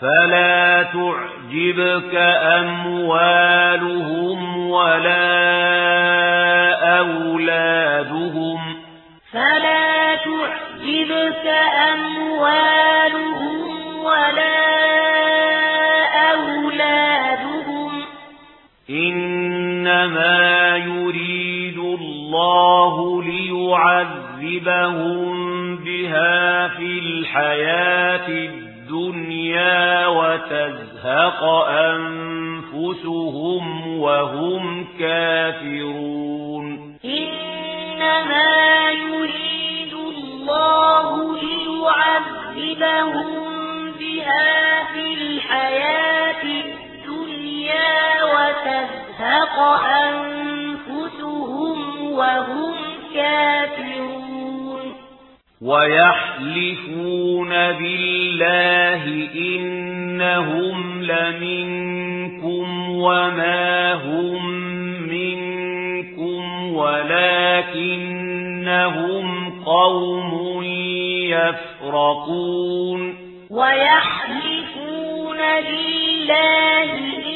فلا تعجبك أموالهم ولا أولادهم فلا تعجبك أموالهم ولا أولادهم إنما يريد الله ليعذبهم بها في الحياة الدنيا الدنيا وتزهق أنفسهم وهم كافرون. إنما يريد الله ليعذبهم بها في الحياة الدنيا وتزهق أنفسهم وهم وَيَحْلِفُونَ بِاللَّهِ إِنَّهُمْ لَمِنكُمْ وَمَا هُمْ مِنكُمْ وَلَكِنَّهُمْ قَوْمٌ يَفْرَقُونَ وَيَحْلِفُونَ بِاللَّهِ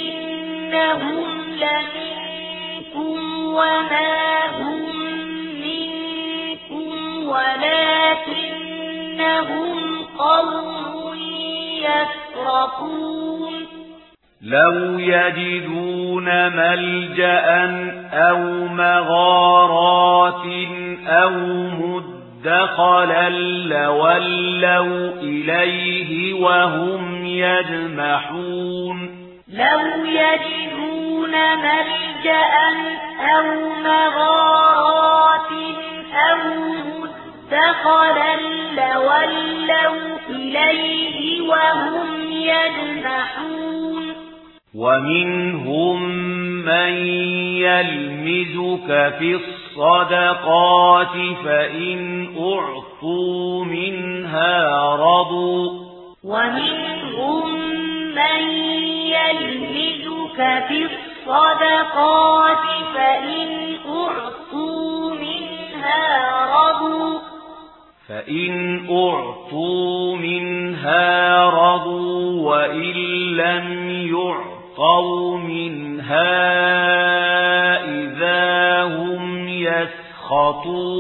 إِنَّهُمْ لَمِنكُمْ وَمَا هُمْ لو يجدون ملجأ أو مغارات أو مدخلا لولوا إليه وهم يجمحون. لو يجدون ملجأ أو مغارات أو مدخلا لولوا إليه وهم ومنهم من يلمزك في الصدقات فإن أعطوا منها رضوا ومنهم من يلمزك في الصدقات فإن فإن أعطوا منها رضوا وإن لم يعطوا منها إذا هم يسخطون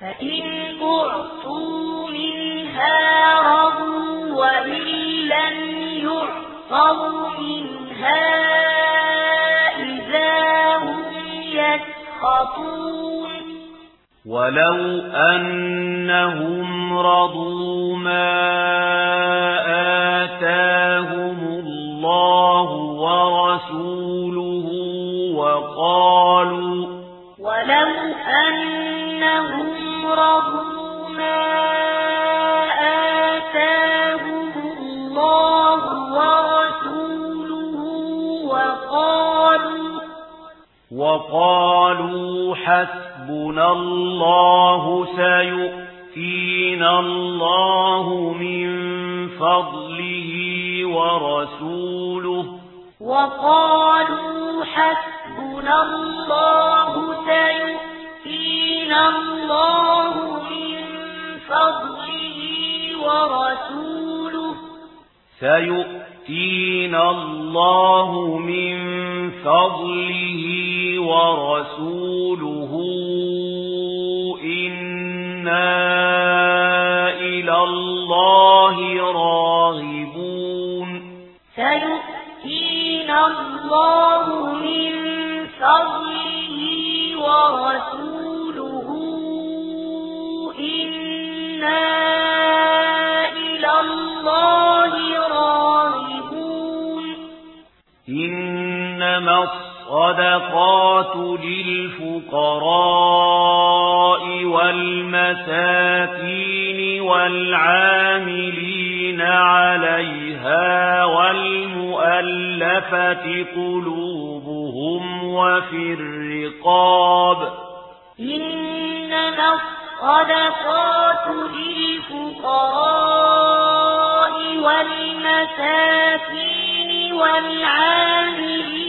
فإن أعطوا منها رضوا وإن لم يعطوا منها إذا هم يسخطون ولو أنهم رضوا ما آتاهم الله ورسوله وقالوا ولو أنهم رضوا وقالوا حسبنا الله سيؤتينا الله من فضله ورسوله. وقالوا حسبنا الله سيؤتينا الله من فضله ورسوله. سيؤتينا يؤتينا الله من فضله ورسوله إنا إلى الله الصدقات للفقراء والمساكين والعاملين عليها والمؤلفة قلوبهم وفي الرقاب إنما الصدقات للفقراء والمساكين والعاملين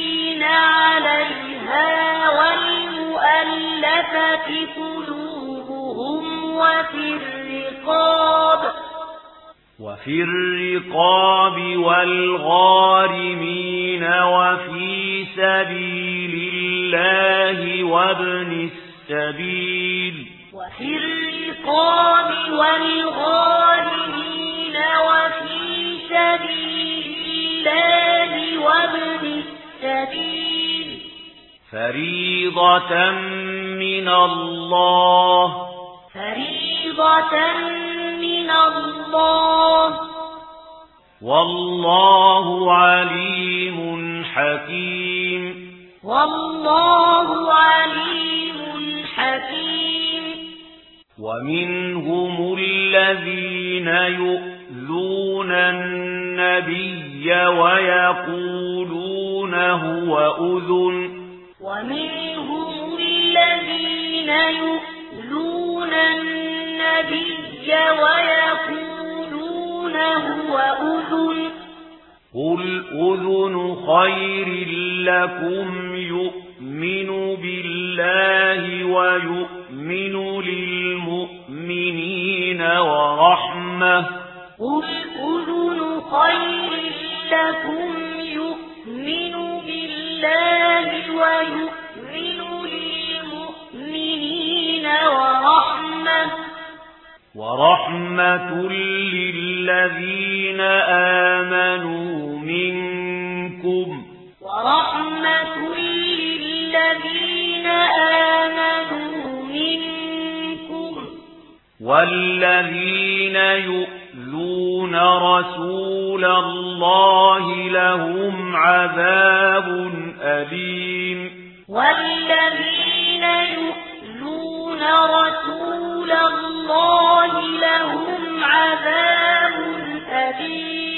وفي الرقاب والغارمين وفي سبيل الله وابن السبيل وفي الرقاب والغارمين وفي سبيل الله وابن السبيل فريضة من الله. فريضة من الله. والله عليم حكيم. والله عليم حكيم. ومنهم الذين يؤذون النبي ويقولون هو أذن. ومنهم الذين يؤلون النبي ويقولون هو قل أذن خير لكم يؤمن بالله ويؤمن للمؤمنين ورحمة قل أذن خير لكم يؤمن بالله ويؤمن ورحمة للذين آمنوا منكم. ورحمة للذين آمنوا منكم. والذين يؤذون رسول الله لهم عذاب أليم. والذين يؤذون رسول الله لهم عذاب أليم.